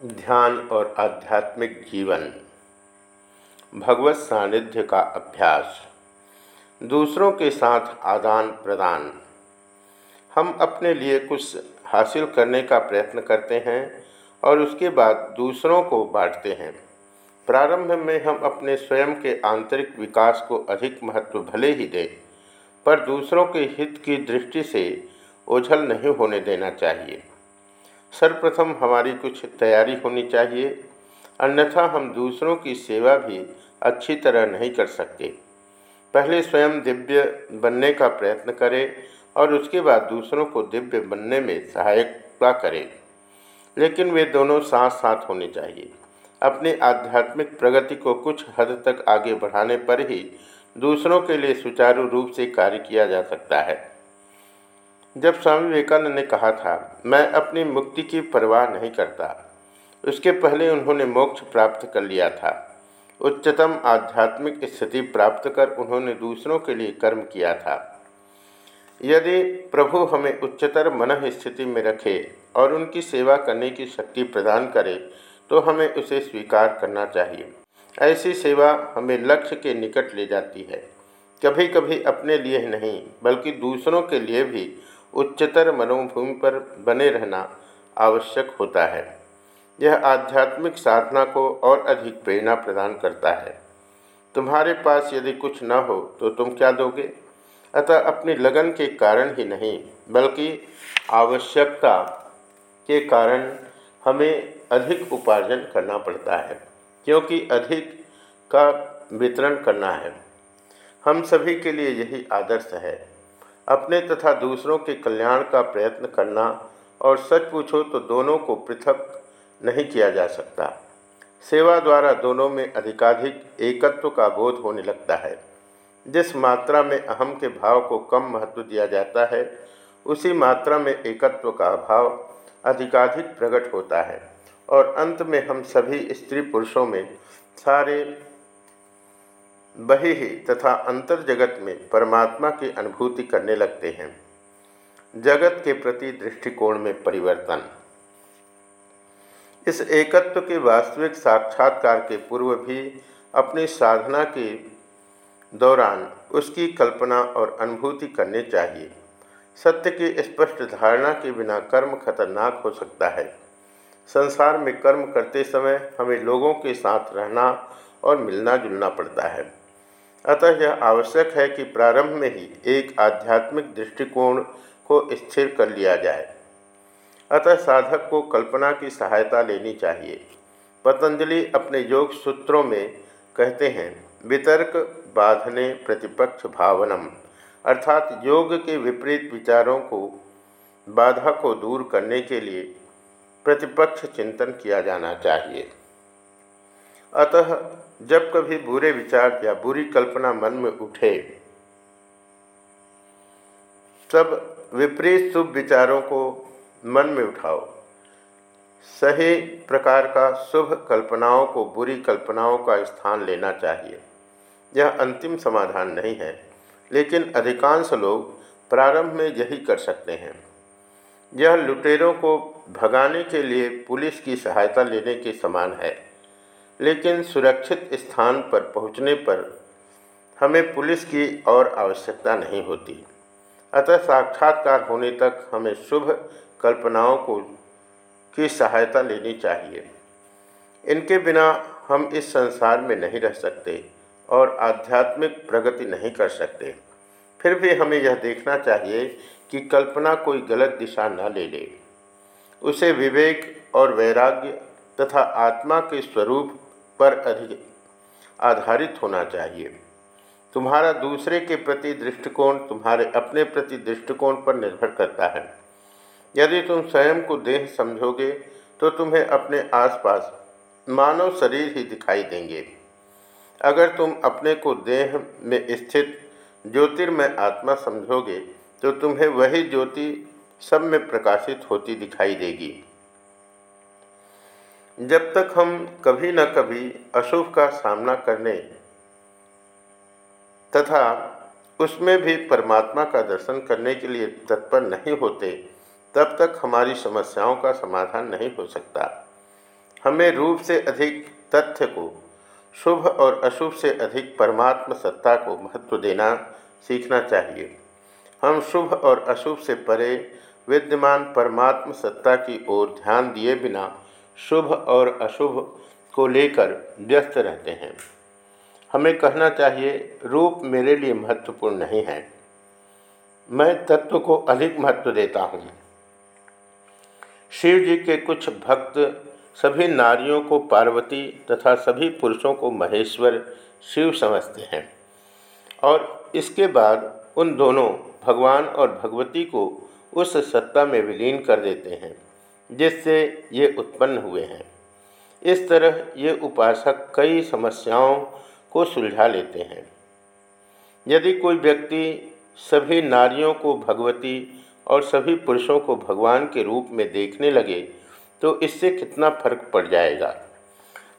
ध्यान और आध्यात्मिक जीवन, भगवत सानिध्य का अभ्यास, दूसरों के साथ आदान प्रदान। हम अपने लिए कुछ हासिल करने का प्रयत्न करते हैं और उसके बाद दूसरों को बांटते हैं। प्रारंभ में हम अपने स्वयं के आंतरिक विकास को अधिक महत्व भले ही दें, पर दूसरों के हित की दृष्टि से ओझल नहीं होने देना चाहिए। सर्वप्रथम हमारी कुछ तैयारी होनी चाहिए, अन्यथा हम दूसरों की सेवा भी अच्छी तरह नहीं कर सकते। पहले स्वयं दिव्य बनने का प्रयत्न करें और उसके बाद दूसरों को दिव्य बनने में सहायता करें। लेकिन वे दोनों साथ साथ होने चाहिए। अपनी आध्यात्मिक प्रगति को कुछ हद तक आगे बढ़ाने पर ही दूसरों के लिए सुचारू रूप से कार्य किया जा सकता है। जब स्वामी विवेकानंद ने कहा था, मैं अपनी मुक्ति की परवाह नहीं करता। उसके पहले उन्होंने मोक्ष प्राप्त कर लिया था। उच्चतम आध्यात्मिक स्थिति प्राप्त कर उन्होंने दूसरों के लिए कर्म किया था। यदि प्रभु हमें उच्चतर मन स्थिति में रखे और उनकी सेवा करने की शक्ति प्रदान करे तो हमें उसे स्वीकार करना चाहिए। ऐसी सेवा हमें लक्ष्य के निकट ले जाती है। कभी कभी अपने लिए नहीं, बल्कि दूसरों के लिए भी उच्चतर मनोभूमि पर बने रहना आवश्यक होता है। यह आध्यात्मिक साधना को और अधिक प्रेरणा प्रदान करता है। तुम्हारे पास यदि कुछ न हो तो तुम क्या दोगे? अतः अपनी लगन के कारण ही नहीं, बल्कि आवश्यकता के कारण हमें अधिक उपार्जन करना पड़ता है, क्योंकि अधिक का वितरण करना है। हम सभी के लिए यही आदर्श है। अपने तथा दूसरों के कल्याण का प्रयत्न करना और सच पूछो तो दोनों को पृथक नहीं किया जा सकता। सेवा द्वारा दोनों में अधिकाधिक एकत्व का बोध होने लगता है। जिस मात्रा में अहम के भाव को कम महत्व दिया जाता है, उसी मात्रा में एकत्व का भाव अधिकाधिक प्रकट होता है। और अंत में हम सभी स्त्री पुरुषों में सारे बही तथा अंतर जगत में परमात्मा की अनुभूति करने लगते हैं। जगत के प्रति दृष्टिकोण में परिवर्तन। इस एकत्व के वास्तविक साक्षात्कार के पूर्व भी अपनी साधना के दौरान उसकी कल्पना और अनुभूति करनी चाहिए। सत्य की स्पष्ट धारणा के बिना कर्म खतरनाक हो सकता है। संसार में कर्म करते समय हमें लोगों के साथ रहना और मिलना जुलना पड़ता है। अतः यह आवश्यक है कि प्रारंभ में ही एक आध्यात्मिक दृष्टिकोण को स्थिर कर लिया जाए। अतः साधक को कल्पना की सहायता लेनी चाहिए। पतंजलि अपने योग सूत्रों में कहते हैं, वितर्क बाधने प्रतिपक्ष भावनम। अर्थात योग के विपरीत विचारों को, बाधा को दूर करने के लिए प्रतिपक्ष चिंतन किया जाना चाहिए। अतः जब कभी बुरे विचार या बुरी कल्पना मन में उठे, तब विपरीत शुभ विचारों को मन में उठाओ। सही प्रकार का शुभ कल्पनाओं को बुरी कल्पनाओं का स्थान लेना चाहिए। यह अंतिम समाधान नहीं है, लेकिन अधिकांश लोग प्रारंभ में यही कर सकते हैं। यह लुटेरों को भगाने के लिए पुलिस की सहायता लेने के समान है। लेकिन सुरक्षित स्थान पर पहुँचने पर हमें पुलिस की और आवश्यकता नहीं होती। अतः साक्षात्कार होने तक हमें शुभ कल्पनाओं को, की सहायता लेनी चाहिए। इनके बिना हम इस संसार में नहीं रह सकते और आध्यात्मिक प्रगति नहीं कर सकते। फिर भी हमें यह देखना चाहिए कि कल्पना कोई गलत दिशा न ले ले। उसे विवेक और वैराग्य तथा आत्मा के स्वरूप पर अधिक आधारित होना चाहिए। तुम्हारा दूसरे के प्रति दृष्टिकोण तुम्हारे अपने प्रति दृष्टिकोण पर निर्भर करता है। यदि तुम स्वयं को देह समझोगे तो तुम्हें अपने आसपास मानव शरीर ही दिखाई देंगे। अगर तुम अपने को देह में स्थित ज्योतिर्मय आत्मा समझोगे तो तुम्हें वही ज्योति सब में प्रकाशित होती दिखाई देगी। जब तक हम कभी न कभी अशुभ का सामना करने तथा उसमें भी परमात्मा का दर्शन करने के लिए तत्पर नहीं होते, तब तक हमारी समस्याओं का समाधान नहीं हो सकता। हमें रूप से अधिक तथ्य को, शुभ और अशुभ से अधिक परमात्म सत्ता को महत्व देना सीखना चाहिए। हम शुभ और अशुभ से परे विद्यमान परमात्म सत्ता की ओर ध्यान दिए बिना शुभ और अशुभ को लेकर व्यस्त रहते हैं। हमें कहना चाहिए, रूप मेरे लिए महत्वपूर्ण नहीं है। मैं तत्व को अधिक महत्व देता हूँ। शिव जी के कुछ भक्त सभी नारियों को पार्वती तथा सभी पुरुषों को महेश्वर शिव समझते हैं और इसके बाद उन दोनों भगवान और भगवती को उस सत्ता में विलीन कर देते हैं। जिससे ये उत्पन्न हुए हैं। इस तरह ये उपासक कई समस्याओं को सुलझा लेते हैं। यदि कोई व्यक्ति सभी नारियों को भगवती और सभी पुरुषों को भगवान के रूप में देखने लगे तो इससे कितना फ़र्क पड़ जाएगा?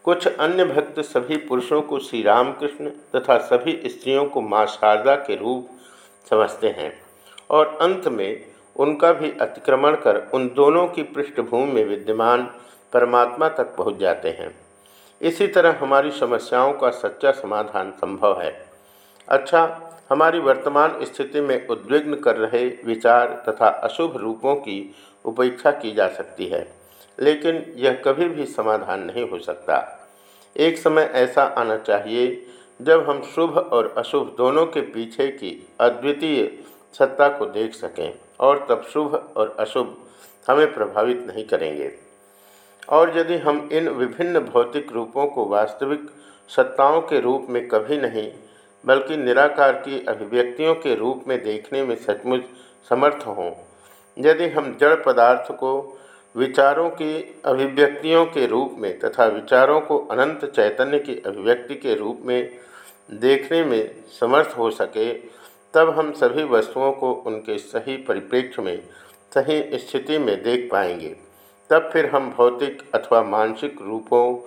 कुछ अन्य भक्त सभी पुरुषों को श्री रामकृष्ण तथा सभी स्त्रियों को माँ शारदा के रूप समझते हैं और अंत में उनका भी अतिक्रमण कर उन दोनों की पृष्ठभूमि में विद्यमान परमात्मा तक पहुँच जाते हैं। इसी तरह हमारी समस्याओं का सच्चा समाधान संभव है। अच्छा हमारी वर्तमान स्थिति में उद्विग्न कर रहे विचार तथा अशुभ रूपों की उपेक्षा की जा सकती है, लेकिन यह कभी भी समाधान नहीं हो सकता। एक समय ऐसा आना चाहिए जब हम शुभ और अशुभ दोनों के पीछे की अद्वितीय सत्ता को देख सकें और तब शुभ और अशुभ हमें प्रभावित नहीं करेंगे। और यदि हम इन विभिन्न भौतिक रूपों को वास्तविक सत्ताओं के रूप में कभी नहीं, बल्कि निराकार की अभिव्यक्तियों के रूप में देखने में सचमुच समर्थ हों, यदि हम जड़ पदार्थ को विचारों की अभिव्यक्तियों के रूप में तथा विचारों को अनंत चैतन्य की अभिव्यक्ति के रूप में देखने में समर्थ हो सके तब हम सभी वस्तुओं को उनके सही परिप्रेक्ष्य में, सही स्थिति में देख पाएँगे। तब फिर हम भौतिक अथवा मानसिक रूपों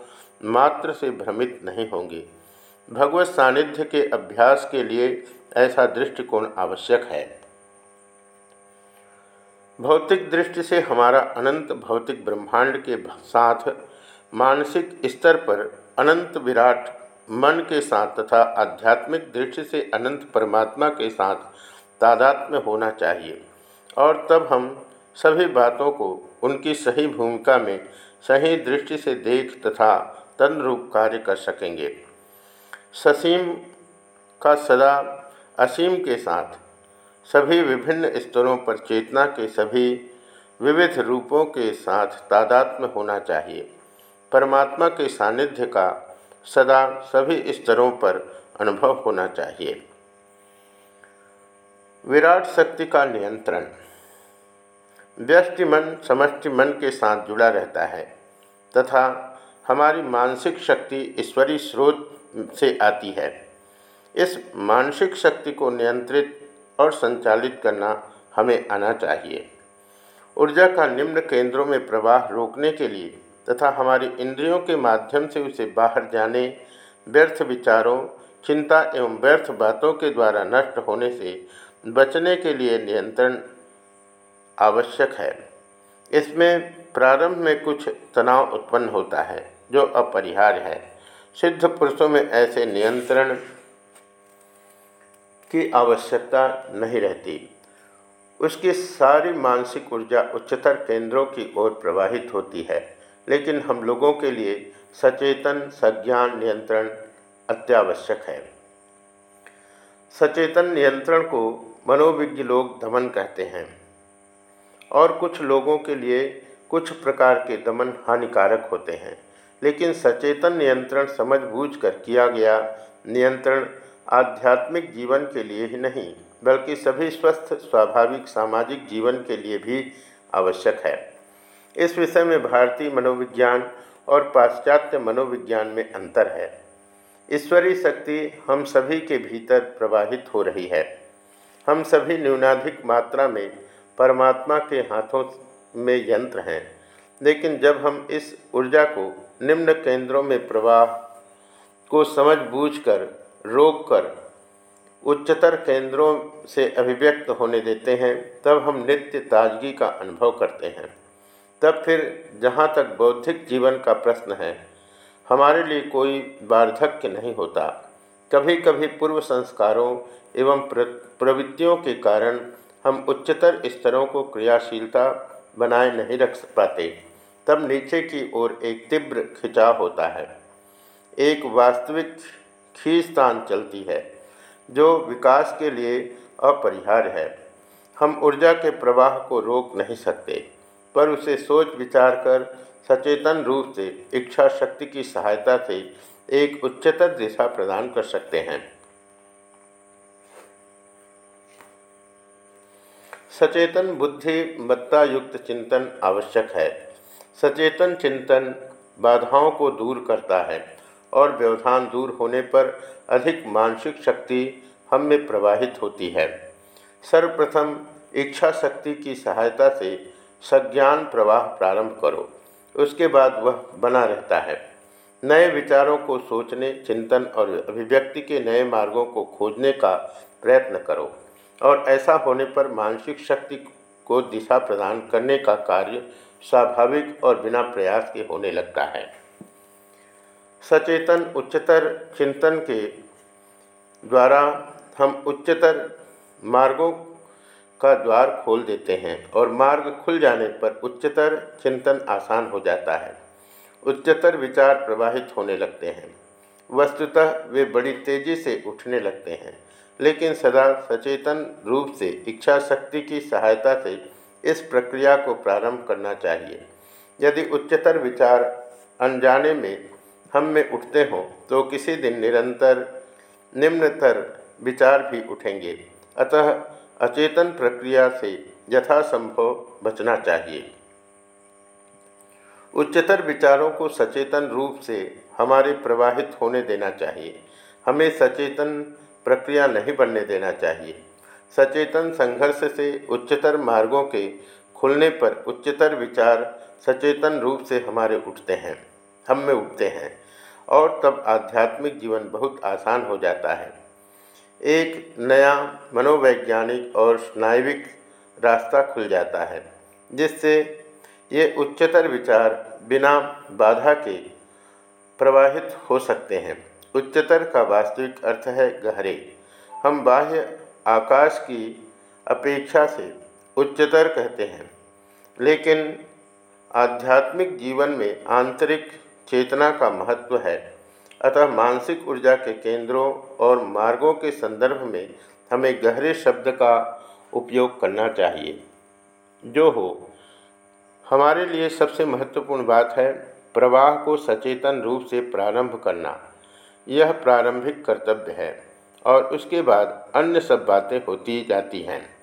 मात्र से भ्रमित नहीं होंगे। भगवत सानिध्य के अभ्यास के लिए ऐसा दृष्टिकोण आवश्यक है। भौतिक दृष्टि से हमारा अनंत भौतिक ब्रह्मांड के साथ मानसिक स्तर पर अनंत विराट मन के साथ तथा आध्यात्मिक दृष्टि से अनंत परमात्मा के साथ तादात्म्य होना चाहिए। और तब हम सभी बातों को उनकी सही भूमिका में सही दृष्टि से देख तथा तनरूप कार्य कर सकेंगे। ससीम का सदा असीम के साथ सभी विभिन्न स्तरों पर चेतना के सभी विविध रूपों के साथ तादात्म्य होना चाहिए। परमात्मा के सानिध्य का सदा सभी स्तरों पर अनुभव होना चाहिए। विराट शक्ति का नियंत्रण। व्यष्टि मन समष्टि मन के साथ जुड़ा रहता है तथा हमारी मानसिक शक्ति ईश्वरी स्रोत से आती है। इस मानसिक शक्ति को नियंत्रित और संचालित करना हमें आना चाहिए। ऊर्जा का निम्न केंद्रों में प्रवाह रोकने के लिए तथा हमारी इंद्रियों के माध्यम से उसे बाहर जाने, व्यर्थ विचारों, चिंता एवं व्यर्थ बातों के द्वारा नष्ट होने से बचने के लिए नियंत्रण आवश्यक है। इसमें प्रारंभ में कुछ तनाव उत्पन्न होता है, जो अपरिहार्य है। सिद्ध पुरुषों में ऐसे नियंत्रण की आवश्यकता नहीं रहती। उसकी सारी मानसिक ऊर्जा उच्चतर केंद्रों की ओर प्रवाहित होती है। लेकिन हम लोगों के लिए सचेतन, सज्ञान नियंत्रण अत्यावश्यक है। सचेतन नियंत्रण को मनोविज्ञ लोग दमन कहते हैं और कुछ लोगों के लिए कुछ प्रकार के दमन हानिकारक होते हैं। लेकिन सचेतन नियंत्रण समझ बूझ कर किया गया नियंत्रण आध्यात्मिक जीवन के लिए ही नहीं, बल्कि सभी स्वस्थ, स्वाभाविक, सामाजिक जीवन के लिए भी आवश्यक है। इस विषय में भारतीय मनोविज्ञान और पाश्चात्य मनोविज्ञान में अंतर है। ईश्वरीय शक्ति हम सभी के भीतर प्रवाहित हो रही है। हम सभी न्यूनाधिक मात्रा में परमात्मा के हाथों में यंत्र हैं, लेकिन जब हम इस ऊर्जा को निम्न केंद्रों में प्रवाह को समझ बूझ कर रोक कर उच्चतर केंद्रों से अभिव्यक्त होने देते हैं, तब हम नित्य ताजगी का अनुभव करते हैं। तब फिर जहाँ तक बौद्धिक जीवन का प्रश्न है, हमारे लिए कोई वार्धक्य नहीं होता। कभी कभी पूर्व संस्कारों एवं प्रवृत्तियों के कारण हम उच्चतर स्तरों को क्रियाशीलता बनाए नहीं रख पाते। तब नीचे की ओर एक तीव्र खिंचाव होता है। एक वास्तविक खींचतान चलती है, जो विकास के लिए अपरिहार्य है। हम ऊर्जा के प्रवाह को रोक नहीं सकते। पर उसे सोच विचार कर सचेतन रूप से इच्छा शक्ति की सहायता से एक उच्चतर दिशा प्रदान कर सकते हैं। सचेतन बुद्धि मत्ता युक्त चिंतन आवश्यक है। सचेतन चिंतन बाधाओं को दूर करता है और व्यवधान दूर होने पर अधिक मानसिक शक्ति हम में प्रवाहित होती है। सर्वप्रथम इच्छा शक्ति की सहायता से सज्ञान प्रवाह प्रारंभ करो। उसके बाद वह बना रहता है। नए विचारों को सोचने, चिंतन और अभिव्यक्ति के नए मार्गों को खोजने का प्रयत्न करो और ऐसा होने पर मानसिक शक्ति को दिशा प्रदान करने का कार्य स्वाभाविक और बिना प्रयास के होने लगता है। सचेतन, उच्चतर चिंतन के द्वारा हम उच्चतर मार्गों का द्वार खोल देते हैं और मार्ग खुल जाने पर उच्चतर चिंतन आसान हो जाता है। उच्चतर विचार प्रवाहित होने लगते हैं। वस्तुतः वे बड़ी तेज़ी से उठने लगते हैं, लेकिन सदा सचेतन रूप से इच्छा शक्ति की सहायता से इस प्रक्रिया को प्रारंभ करना चाहिए। यदि उच्चतर विचार अनजाने में हम में उठते हों तो किसी दिन निरंतर, निम्नतर विचार भी उठेंगे। अतः अचेतन प्रक्रिया से यथासंभव बचना चाहिए। उच्चतर विचारों को सचेतन रूप से हमारे प्रवाहित होने देना चाहिए। हमें सचेतन प्रक्रिया नहीं बनने देना चाहिए। सचेतन संघर्ष से उच्चतर मार्गों के खुलने पर उच्चतर विचार सचेतन रूप से हमारे उठते हैं। हम में उठते हैं और तब आध्यात्मिक जीवन बहुत आसान हो जाता है। एक नया मनोवैज्ञानिक और स्नायविक रास्ता खुल जाता है, जिससे ये उच्चतर विचार बिना बाधा के प्रवाहित हो सकते हैं। उच्चतर का वास्तविक अर्थ है गहरे। हम बाह्य आकाश की अपेक्षा से उच्चतर कहते हैं, लेकिन आध्यात्मिक जीवन में आंतरिक चेतना का महत्व है। अतः मानसिक ऊर्जा के केंद्रों और मार्गों के संदर्भ में हमें गहरे शब्द का उपयोग करना चाहिए। जो हो, हमारे लिए सबसे महत्वपूर्ण बात है प्रवाह को सचेतन रूप से प्रारंभ करना। यह प्रारंभिक कर्तव्य है और उसके बाद अन्य सब बातें होती जाती हैं।